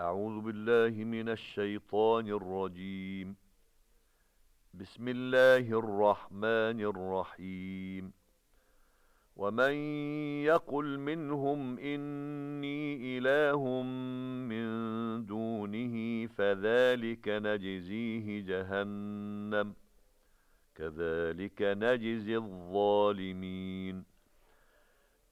أعوذ بالله من الشيطان الرجيم. بسم الله الرحمن الرحيم. ومن يقل منهم إني إله من دونه فذلك نجزيه جهنم. كذلك نجزي الظالمين.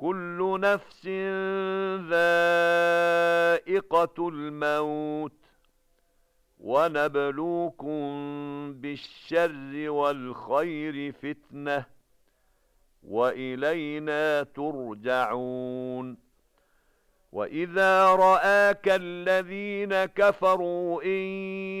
كل نفس ذائقة الموت ونبلوكم بالشر والخير فتنة وإلينا ترجعون وإذا رآك الذين كفروا إن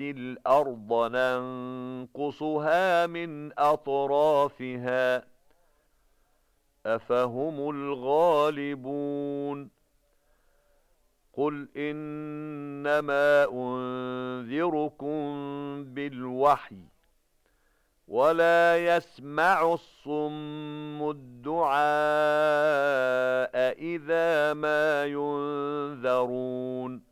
الْأَرْضَ نَنقُصُهَا مِنْ أَطْرَافِهَا. أَفَهُمُ الْغَالِبُونَ؟ قُلْ إِنَّمَا أُنذِرُكُم بِالْوَحْيِ وَلَا يَسْمَعُ الصُّمُّ الدُّعَاءَ إِذَا مَا يُنذَرُونَ.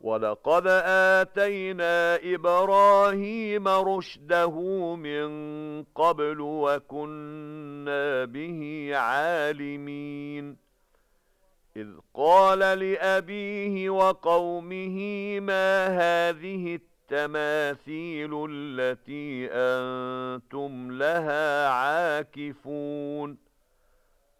وَلَقَدْ آتَيْنَا إِبْرَاهِيمَ رُشْدَهُ مِنْ قَبْلُ وَكُنَّا بِهِ عَالِمِينَ إِذْ قَالَ لِأَبِيهِ وَقَوْمِهِ مَا هَذِهِ التَّمَاثِيلُ الَّتِي أَنْتُمْ لَهَا عَاكِفُونَ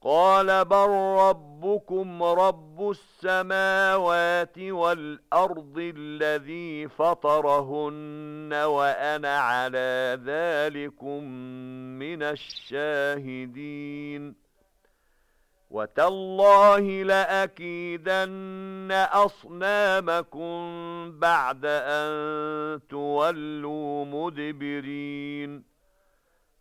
قال بل ربكم رب السماوات والأرض الذي فطرهن وأنا على ذلكم من الشاهدين. وتالله لأكيدن أصنامكم بعد أن تولوا مدبرين.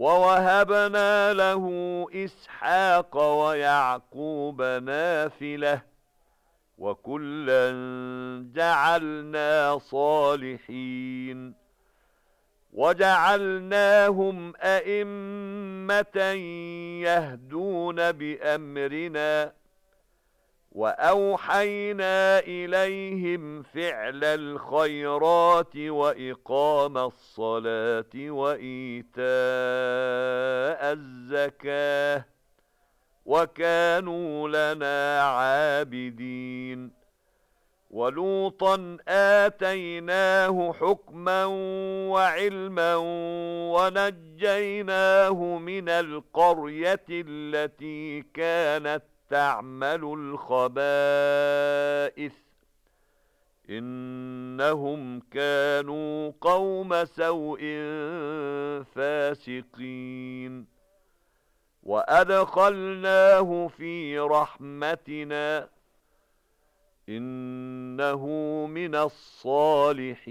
ووهبنا له إسحاق ويعقوب نافلة وكلا جعلنا صالحين وَجَعَلْنَاهُمْ أَئِمَّةً يَهْدُونَ بِأَمْرِنَا وَأَوْحَيْنَا إِلَيْهِمْ فِعْلَ الْخَيْرَاتِ وَإِقَامَ الصَّلَاةِ وَإِيتَاءَ الزَّكَاةِ وَكَانُوا لَنَا عَابِدِينَ وَلُوطًا آتَيْنَاهُ حُكْمًا وَعِلْمًا وَنَجَّيْنَاهُ مِنَ الْقَرْيَةِ الَّتِي كَانَتْ تَعْمَلُ الْخَبَائِثَ إِنَّهُمْ كَانُوا قَوْمَ سَوْءٍ فَاسِقِينَ. وَأَدْخَلْنَاهُ فِي رَحْمَتِنَا إِنَّهُ مِنَ الصَّالِحِينَ.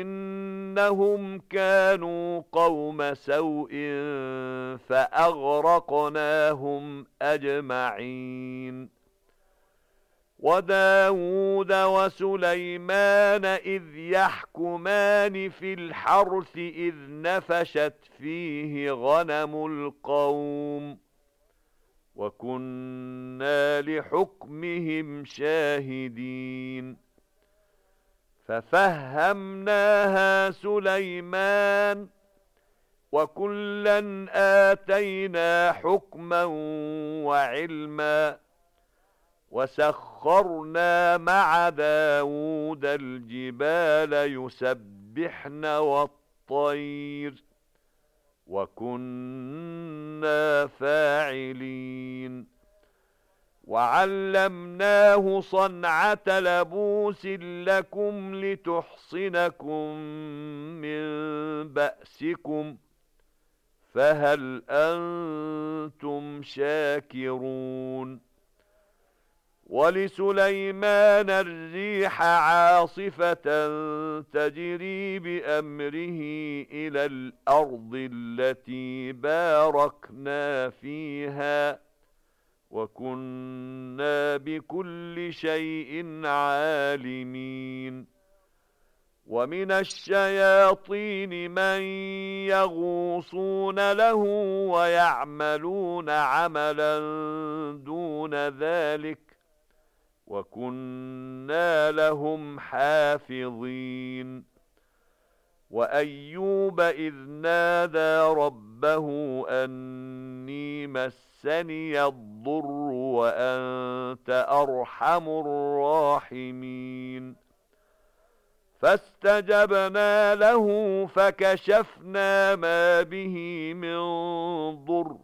إِنَّهُمْ كَانُوا قَوْمَ سَوْءٍ فَأَغْرَقْنَاهُمْ أَجْمَعِينَ. وَدَاوُودَ وَسُلَيْمَانَ إِذْ يَحْكُمَانِ فِي الْحَرْثِ إِذْ نَفَشَتْ فِيهِ غَنَمُ الْقَوْمِ وَكُنَّا لِحُكْمِهِمْ شَاهِدِينَ. فَفَهَّمْنَاهَا سُلَيْمَانَ وَكُلًّا آتَيْنَا حُكْمًا وَعِلْمًا وَسَخَّرْنَا مَعَ دَاوُودَ الْجِبَالَ يُسَبِّحْنَ وَالطَّيْرَ وَكُنَّا فَاعِلِينَ وَعَلَّمْنَاهُ صَنْعَةَ لَبُوسٍ لَكُمْ لِتُحْصِنَكُمْ مِنْ بَأْسِكُمْ فَهَلْ أَنْتُمْ شَاكِرُونَ وَلِسُلَيْمَانَ الرِّيحَ عَاصِفَةً تَجْرِي بِأَمْرِهِ إِلَى الْأَرْضِ الَّتِي بَارَكْنَا فِيهَا وَكُنَّا بِكُلِّ شَيْءٍ عَالِمِينَ. وَمِنَ الشَّيَاطِينِ مَن يَغُوصُونَ لَهُ وَيَعْمَلُونَ عَمَلًا دُونَ ذَلِكَ وَكُنَّا لَهُمْ حَافِظِينَ. وَأَيُّوبَ إِذْ نَادَى رَبَّهُ أَنِّي مَسَّنِيَ الضُّرُّ وَأَنْتَ أَرْحَمُ الرَّاحِمِينَ. فَاسْتَجَبْنَا لَهُ فَكَشَفْنَا مَا بِهِ مِنْ ضُرٍّ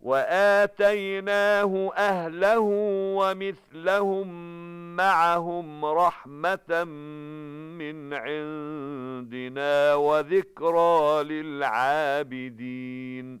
وَآتَيْنَاهُ أَهْلَهُ وَمِثْلَهُمْ مَعَهُمْ رَحْمَةً مِنْ عِنْدِنَا وَذِكْرَى لِلْعَابِدِينَ.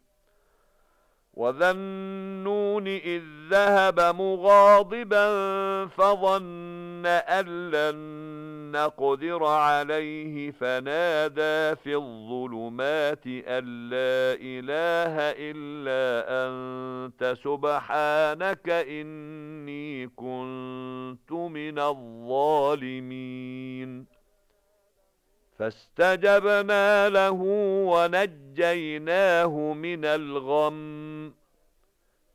وَذَا النُّونِ إِذ ذَهَبَ مُغَاضِبًا فَظَنَّ أَن لَّن نَّقْدِرَ عَلَيْهِ فَنَادَىٰ فِي الظُّلُمَاتِ أَن لَّا إِلَٰهَ إِلَّا أَنتَ سُبْحَانَكَ إِنِّي كُنتُ مِنَ الظَّالِمِينَ فاستجبنا له ونجيناه من الغم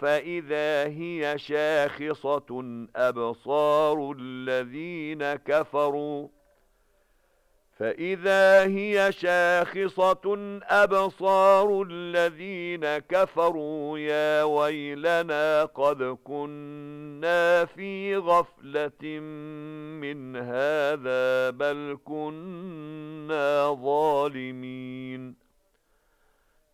فإذا هي شاخصة أبصار الذين كفروا. فإذا هي شاخصة أبصار الذين كفروا. يا ويلنا قد كنا في غفلة من هذا بل كنا ظالمين.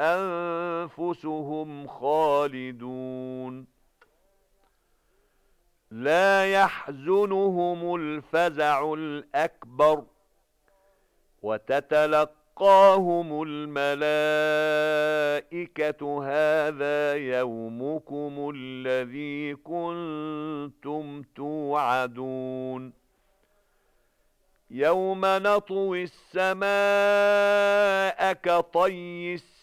أنفسهم خالدون. لا يحزنهم الفزع الأكبر وتتلقاهم الملائكة. هذا يومكم الذي كنتم توعدون. يوم نطوي السماء كطي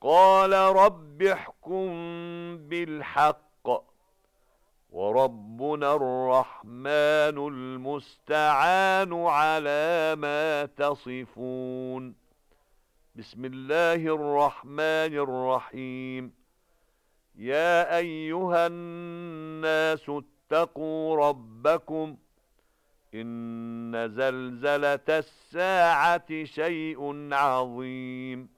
قَالَ رَبِّ احْكُم بِالْحَقِّ وَرَبُّنَا الرَّحْمَنُ الْمُسْتَعَانُ عَلَى مَا تَصِفُونَ. بسم الله الرحمن الرحيم. يا أيها الناس اتقوا ربكم إن زلزلة الساعة شيء عظيم.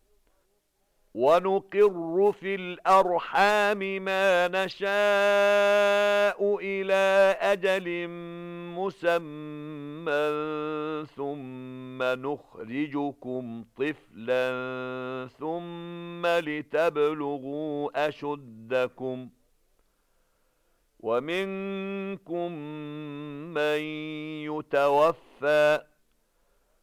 وَنُقِرُّ فِي الْأَرْحَامِ مَا نَشَاءُ إِلَى أَجَلٍ مُّسَمًّى ثُمَّ نُخْرِجُكُمْ طِفْلًا ثُمَّ لِتَبْلُغُوا أَشُدَّكُمْ وَمِنكُم مَّن يُتَوَفَّى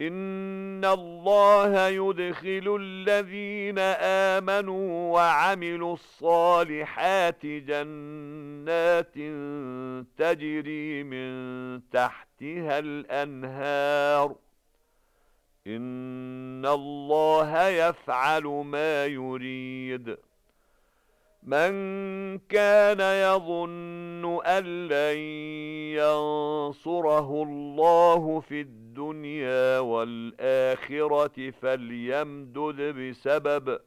إِنَّ اللَّهَ يُدْخِلُ الَّذِينَ آمَنُوا وَعَمِلُوا الصَّالِحَاتِ جَنَّاتٍ تَجْرِي مِن تَحْتِهَا الْأَنْهَارُ إِنَّ اللَّهَ يَفْعَلُ مَا يُرِيدُ مَنْ كَانَ يَظُنُّ أَن لَّن يَنصُرَهُ اللَّهُ فِي الدُّنْيَا وَالْآخِرَةِ فَلْيَمْدُدْ بِسَبَبٍ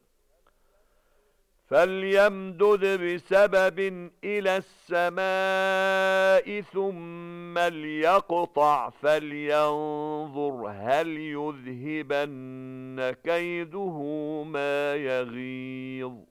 فَلْيَمْدُدْ بِسَبَبٍ إِلَى السَّمَاءِ ثُمَّ لْيَقْطَعْ فَلْيَنظُرْ هَلْ يُذْهِبَنَّ كَيْدُهُ مَا يَغِيظُ.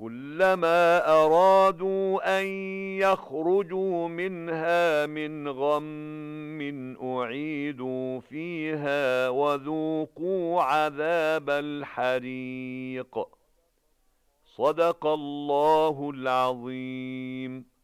كُلَّمَا أَرَادُوا أَن يَخْرُجُوا مِنْهَا مِنْ غَمٍّ أُعِيدُوا فِيهَا وَذُوقُوا عَذَابَ الْحَرِيقِ. صَدَقَ اللَّهُ الْعَظِيمُ.